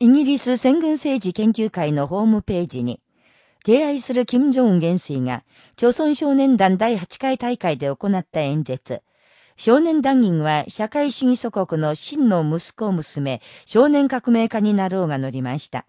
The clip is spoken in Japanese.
イギリス戦軍政治研究会のホームページに、敬愛する金正恩元帥が、朝鮮少年団第8回大会で行った演説、少年団員は社会主義祖国の真の息子娘、少年革命家になろうが乗りました。